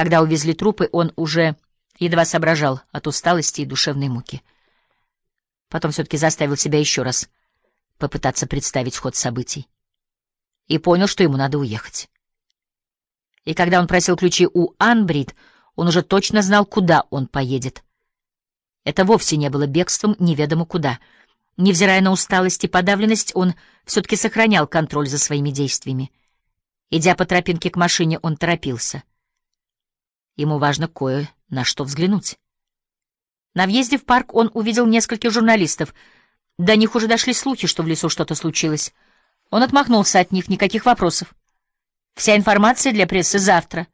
Когда увезли трупы, он уже едва соображал от усталости и душевной муки. Потом все-таки заставил себя еще раз попытаться представить ход событий. И понял, что ему надо уехать. И когда он просил ключи у Анбрид, он уже точно знал, куда он поедет. Это вовсе не было бегством неведомо куда. Невзирая на усталость и подавленность, он все-таки сохранял контроль за своими действиями. Идя по тропинке к машине, он торопился. Ему важно кое на что взглянуть. На въезде в парк он увидел нескольких журналистов. До них уже дошли слухи, что в лесу что-то случилось. Он отмахнулся от них, никаких вопросов. Вся информация для прессы завтра.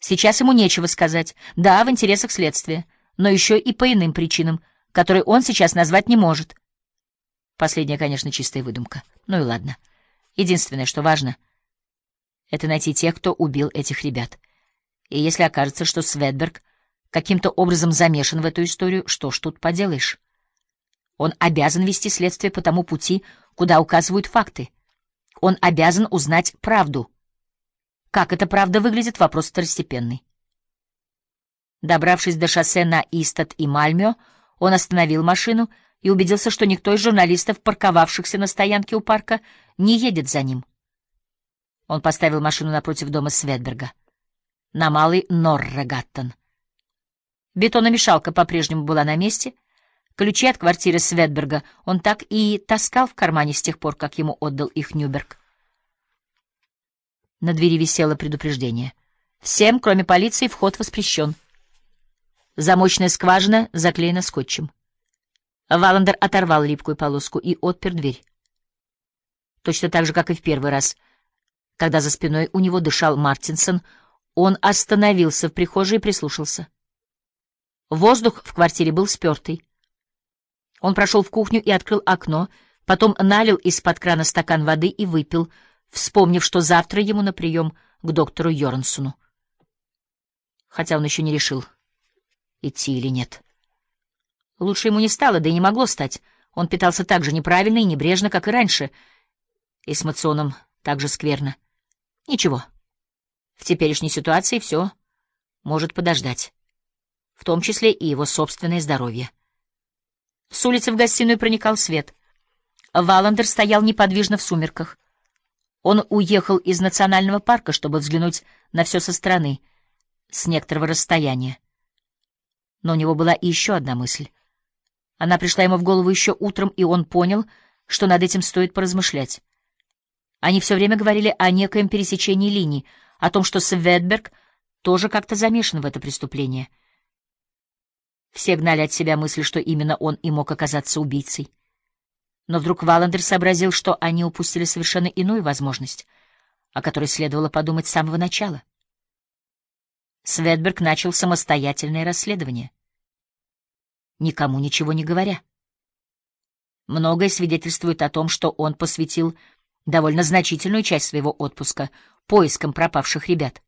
Сейчас ему нечего сказать. Да, в интересах следствия, но еще и по иным причинам, которые он сейчас назвать не может. Последняя, конечно, чистая выдумка. Ну и ладно. Единственное, что важно, это найти тех, кто убил этих ребят. И если окажется, что Светберг каким-то образом замешан в эту историю, что ж тут поделаешь? Он обязан вести следствие по тому пути, куда указывают факты. Он обязан узнать правду. Как эта правда выглядит, вопрос второстепенный. Добравшись до шоссе на Истат и Мальмё, он остановил машину и убедился, что никто из журналистов, парковавшихся на стоянке у парка, не едет за ним. Он поставил машину напротив дома Светберга, на Малый Норрегаттон. Бетономешалка по-прежнему была на месте, Ключи от квартиры Светберга он так и таскал в кармане с тех пор, как ему отдал их Нюберг. На двери висело предупреждение. Всем, кроме полиции, вход воспрещен. Замочная скважина заклеена скотчем. Валандер оторвал липкую полоску и отпер дверь. Точно так же, как и в первый раз, когда за спиной у него дышал Мартинсон, он остановился в прихожей и прислушался. Воздух в квартире был спертый. Он прошел в кухню и открыл окно, потом налил из-под крана стакан воды и выпил, вспомнив, что завтра ему на прием к доктору Йорнсону. Хотя он еще не решил, идти или нет. Лучше ему не стало, да и не могло стать. Он питался так же неправильно и небрежно, как и раньше, и с мационом так же скверно. Ничего. В теперешней ситуации все может подождать, в том числе и его собственное здоровье. С улицы в гостиную проникал свет. Валандер стоял неподвижно в сумерках. Он уехал из национального парка, чтобы взглянуть на все со стороны, с некоторого расстояния. Но у него была и еще одна мысль. Она пришла ему в голову еще утром, и он понял, что над этим стоит поразмышлять. Они все время говорили о некоем пересечении линий, о том, что Светберг тоже как-то замешан в это преступление — все гнали от себя мысль, что именно он и мог оказаться убийцей. Но вдруг Валандер сообразил, что они упустили совершенно иную возможность, о которой следовало подумать с самого начала. Светберг начал самостоятельное расследование, никому ничего не говоря. Многое свидетельствует о том, что он посвятил довольно значительную часть своего отпуска поискам пропавших ребят,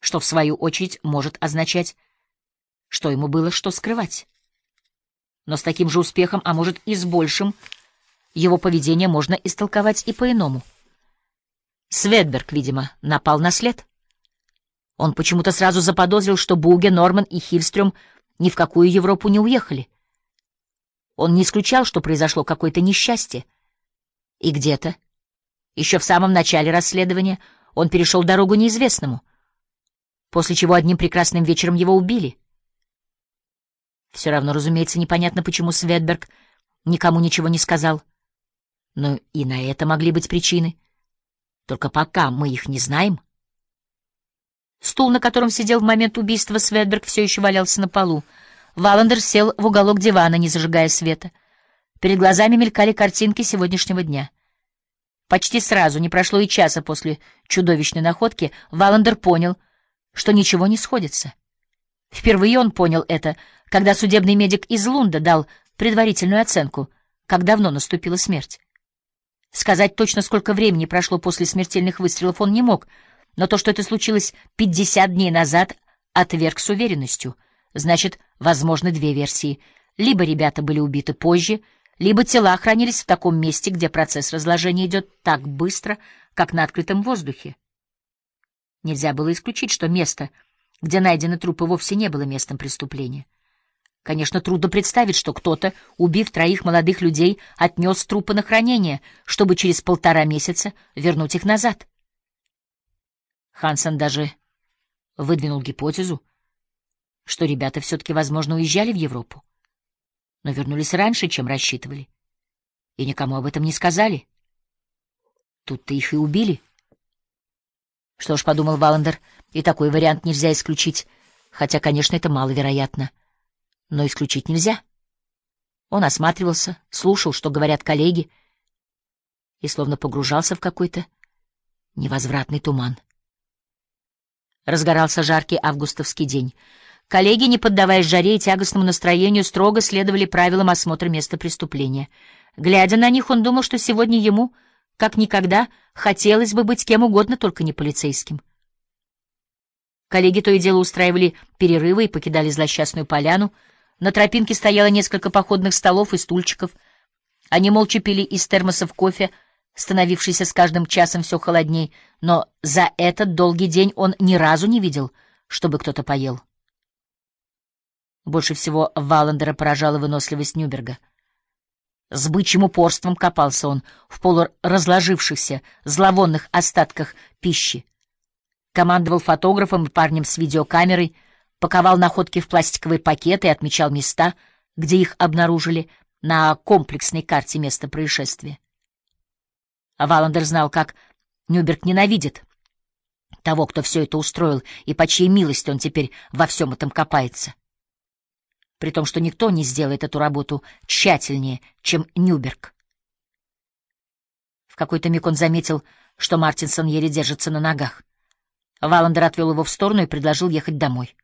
что, в свою очередь, может означать, что ему было что скрывать. Но с таким же успехом, а может и с большим, его поведение можно истолковать и по-иному. Светберг, видимо, напал на след. Он почему-то сразу заподозрил, что Буге, Норман и Хильстрём ни в какую Европу не уехали. Он не исключал, что произошло какое-то несчастье. И где-то, еще в самом начале расследования, он перешел дорогу неизвестному, после чего одним прекрасным вечером его убили — все равно, разумеется, непонятно, почему Светберг никому ничего не сказал. Но и на это могли быть причины. Только пока мы их не знаем. Стул, на котором сидел в момент убийства Светберг, все еще валялся на полу. Валандер сел в уголок дивана, не зажигая света. Перед глазами мелькали картинки сегодняшнего дня. Почти сразу, не прошло и часа после чудовищной находки, Валандер понял, что ничего не сходится. Впервые он понял это, когда судебный медик из Лунда дал предварительную оценку, как давно наступила смерть. Сказать точно, сколько времени прошло после смертельных выстрелов, он не мог, но то, что это случилось 50 дней назад, отверг с уверенностью. Значит, возможны две версии. Либо ребята были убиты позже, либо тела хранились в таком месте, где процесс разложения идет так быстро, как на открытом воздухе. Нельзя было исключить, что место, где найдены трупы, вовсе не было местом преступления. Конечно, трудно представить, что кто-то, убив троих молодых людей, отнес трупы на хранение, чтобы через полтора месяца вернуть их назад. Хансен даже выдвинул гипотезу, что ребята все-таки, возможно, уезжали в Европу, но вернулись раньше, чем рассчитывали, и никому об этом не сказали. Тут-то их и убили. Что ж, — подумал Валандер, — и такой вариант нельзя исключить, хотя, конечно, это маловероятно но исключить нельзя. Он осматривался, слушал, что говорят коллеги, и словно погружался в какой-то невозвратный туман. Разгорался жаркий августовский день. Коллеги, не поддаваясь жаре и тягостному настроению, строго следовали правилам осмотра места преступления. Глядя на них, он думал, что сегодня ему, как никогда, хотелось бы быть кем угодно, только не полицейским. Коллеги то и дело устраивали перерывы и покидали злосчастную поляну — на тропинке стояло несколько походных столов и стульчиков. Они молча пили из термосов кофе, становившийся с каждым часом все холодней, но за этот долгий день он ни разу не видел, чтобы кто-то поел. Больше всего Валандера поражала выносливость Нюберга. С бычьим упорством копался он в полуразложившихся, зловонных остатках пищи. Командовал фотографом и парнем с видеокамерой — паковал находки в пластиковые пакеты и отмечал места, где их обнаружили, на комплексной карте места происшествия. Валандер знал, как Нюберг ненавидит того, кто все это устроил, и по чьей милости он теперь во всем этом копается. При том, что никто не сделает эту работу тщательнее, чем Нюберг. В какой-то миг он заметил, что Мартинсон еле держится на ногах. Валандер отвел его в сторону и предложил ехать домой.